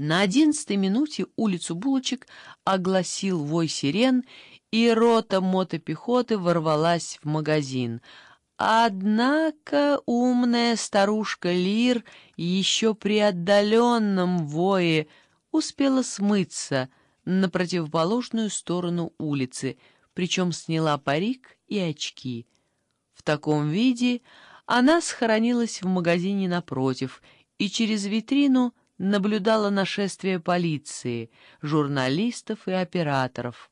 На одиннадцатой минуте улицу Булочек огласил вой сирен, и рота мотопехоты ворвалась в магазин. Однако умная старушка Лир еще при отдаленном вое успела смыться на противоположную сторону улицы, причем сняла парик и очки. В таком виде она схоронилась в магазине напротив и через витрину наблюдала нашествие полиции, журналистов и операторов.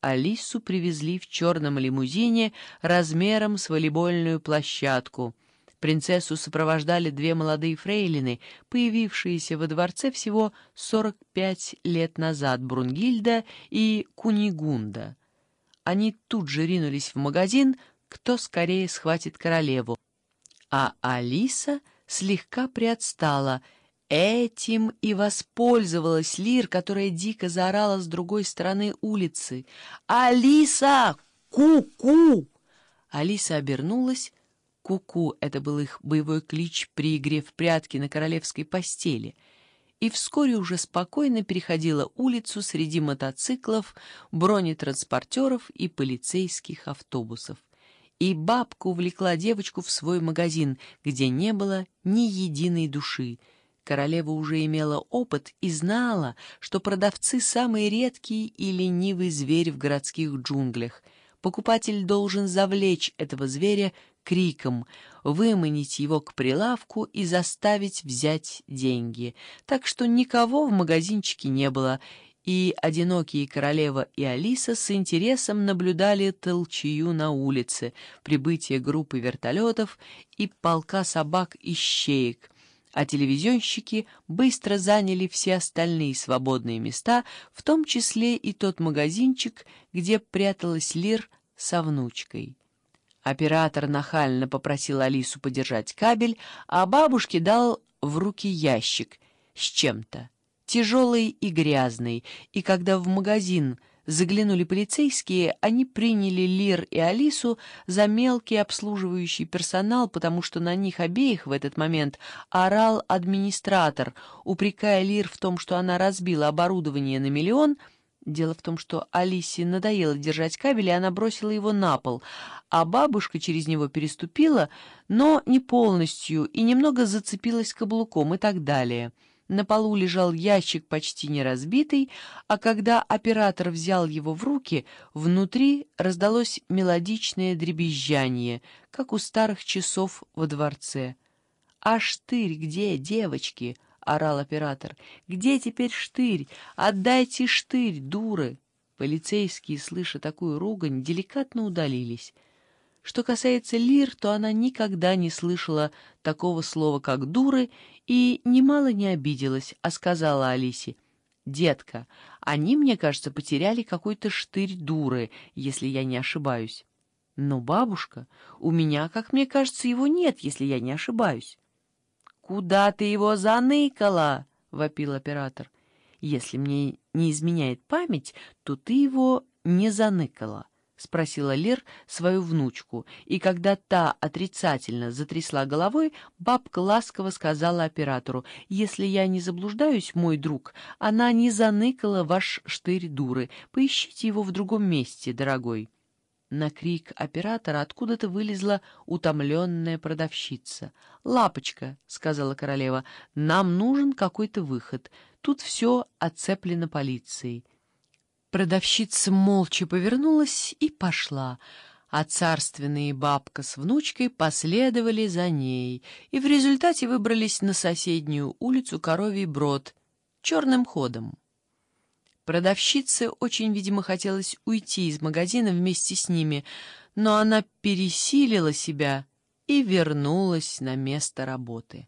Алису привезли в черном лимузине размером с волейбольную площадку. Принцессу сопровождали две молодые фрейлины, появившиеся во дворце всего 45 лет назад, Брунгильда и Кунигунда. Они тут же ринулись в магазин, кто скорее схватит королеву. А Алиса слегка приотстала — Этим и воспользовалась Лир, которая дико заорала с другой стороны улицы. «Алиса! Ку-ку!» Алиса обернулась. «Ку-ку» — это был их боевой клич при игре в прятки на королевской постели. И вскоре уже спокойно переходила улицу среди мотоциклов, бронетранспортеров и полицейских автобусов. И бабка увлекла девочку в свой магазин, где не было ни единой души — Королева уже имела опыт и знала, что продавцы — самый редкий и ленивый зверь в городских джунглях. Покупатель должен завлечь этого зверя криком, выманить его к прилавку и заставить взять деньги. Так что никого в магазинчике не было, и одинокие королева и Алиса с интересом наблюдали толчью на улице, прибытие группы вертолетов и полка собак-ищеек, а телевизионщики быстро заняли все остальные свободные места, в том числе и тот магазинчик, где пряталась Лир со внучкой. Оператор нахально попросил Алису подержать кабель, а бабушке дал в руки ящик с чем-то, тяжелый и грязный, и когда в магазин заглянули полицейские, они приняли Лир и Алису за мелкий обслуживающий персонал, потому что на них обеих в этот момент орал администратор, упрекая Лир в том, что она разбила оборудование на миллион. Дело в том, что Алисе надоело держать кабель, и она бросила его на пол, а бабушка через него переступила, но не полностью, и немного зацепилась каблуком и так далее. На полу лежал ящик почти не разбитый, а когда оператор взял его в руки, внутри раздалось мелодичное дребезжание, как у старых часов во дворце. «А штырь где, девочки?» — орал оператор. «Где теперь штырь? Отдайте штырь, дуры!» Полицейские, слыша такую ругань, деликатно удалились. Что касается Лир, то она никогда не слышала такого слова, как «дуры», и немало не обиделась, а сказала Алисе, «Детка, они, мне кажется, потеряли какой-то штырь дуры, если я не ошибаюсь». «Но, бабушка, у меня, как мне кажется, его нет, если я не ошибаюсь». «Куда ты его заныкала?» — вопил оператор. «Если мне не изменяет память, то ты его не заныкала». — спросила Лер свою внучку, и когда та отрицательно затрясла головой, бабка ласково сказала оператору, «Если я не заблуждаюсь, мой друг, она не заныкала ваш штырь дуры. Поищите его в другом месте, дорогой». На крик оператора откуда-то вылезла утомленная продавщица. «Лапочка», — сказала королева, — «нам нужен какой-то выход. Тут все оцеплено полицией». Продавщица молча повернулась и пошла, а царственные бабка с внучкой последовали за ней и в результате выбрались на соседнюю улицу Коровий Брод черным ходом. Продавщице очень, видимо, хотелось уйти из магазина вместе с ними, но она пересилила себя и вернулась на место работы.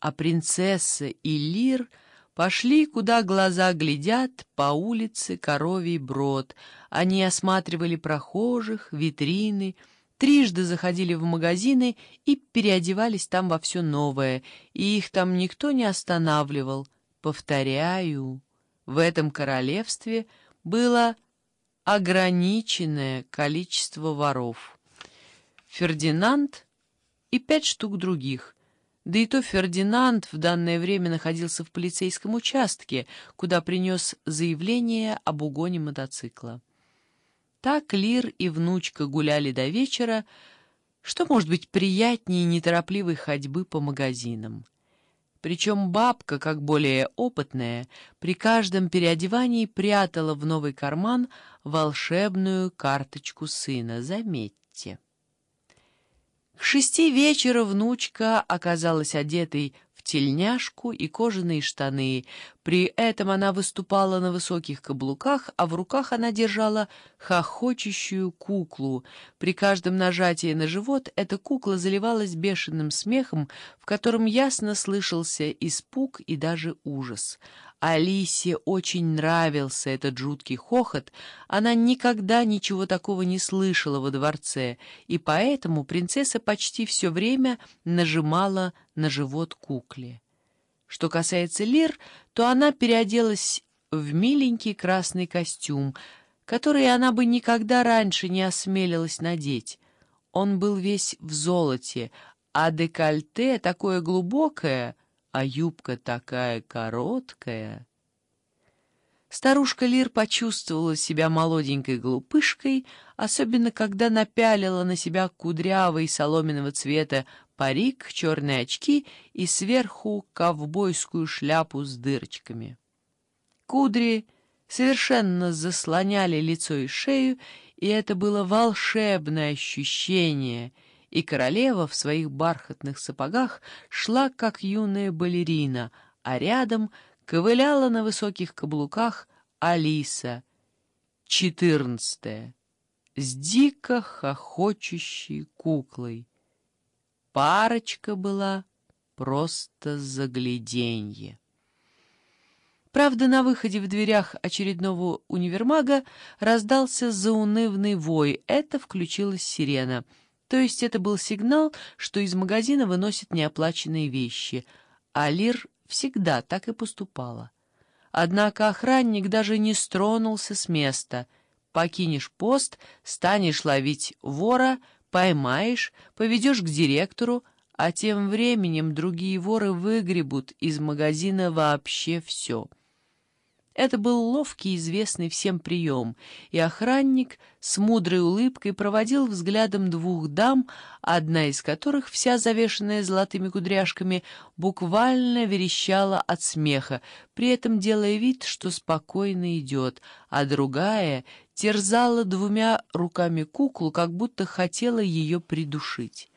А принцесса и Лир — Пошли, куда глаза глядят, по улице Коровий Брод. Они осматривали прохожих, витрины, трижды заходили в магазины и переодевались там во все новое, и их там никто не останавливал. Повторяю, в этом королевстве было ограниченное количество воров. Фердинанд и пять штук других, Да и то Фердинанд в данное время находился в полицейском участке, куда принес заявление об угоне мотоцикла. Так Лир и внучка гуляли до вечера, что может быть приятнее неторопливой ходьбы по магазинам. Причем бабка, как более опытная, при каждом переодевании прятала в новый карман волшебную карточку сына, заметьте. К шести вечера внучка оказалась одетой в тельняшку и кожаные штаны. При этом она выступала на высоких каблуках, а в руках она держала хохочущую куклу. При каждом нажатии на живот эта кукла заливалась бешеным смехом, в котором ясно слышался испуг и даже ужас. Алисе очень нравился этот жуткий хохот, она никогда ничего такого не слышала во дворце, и поэтому принцесса почти все время нажимала на живот кукле. Что касается Лир, то она переоделась в миленький красный костюм, который она бы никогда раньше не осмелилась надеть. Он был весь в золоте, а декольте такое глубокое — а юбка такая короткая. Старушка Лир почувствовала себя молоденькой глупышкой, особенно когда напялила на себя кудрявый соломенного цвета парик, черные очки и сверху ковбойскую шляпу с дырочками. Кудри совершенно заслоняли лицо и шею, и это было волшебное ощущение — и королева в своих бархатных сапогах шла, как юная балерина, а рядом ковыляла на высоких каблуках Алиса, четырнадцатая, с дико хохочущей куклой. Парочка была просто загляденье. Правда, на выходе в дверях очередного универмага раздался заунывный вой. Это включилась сирена — то есть это был сигнал, что из магазина выносят неоплаченные вещи, а Лир всегда так и поступала. Однако охранник даже не стронулся с места. Покинешь пост, станешь ловить вора, поймаешь, поведешь к директору, а тем временем другие воры выгребут из магазина вообще все. Это был ловкий, известный всем прием, и охранник с мудрой улыбкой проводил взглядом двух дам, одна из которых, вся завешенная золотыми кудряшками, буквально верещала от смеха, при этом делая вид, что спокойно идет, а другая терзала двумя руками куклу, как будто хотела ее придушить.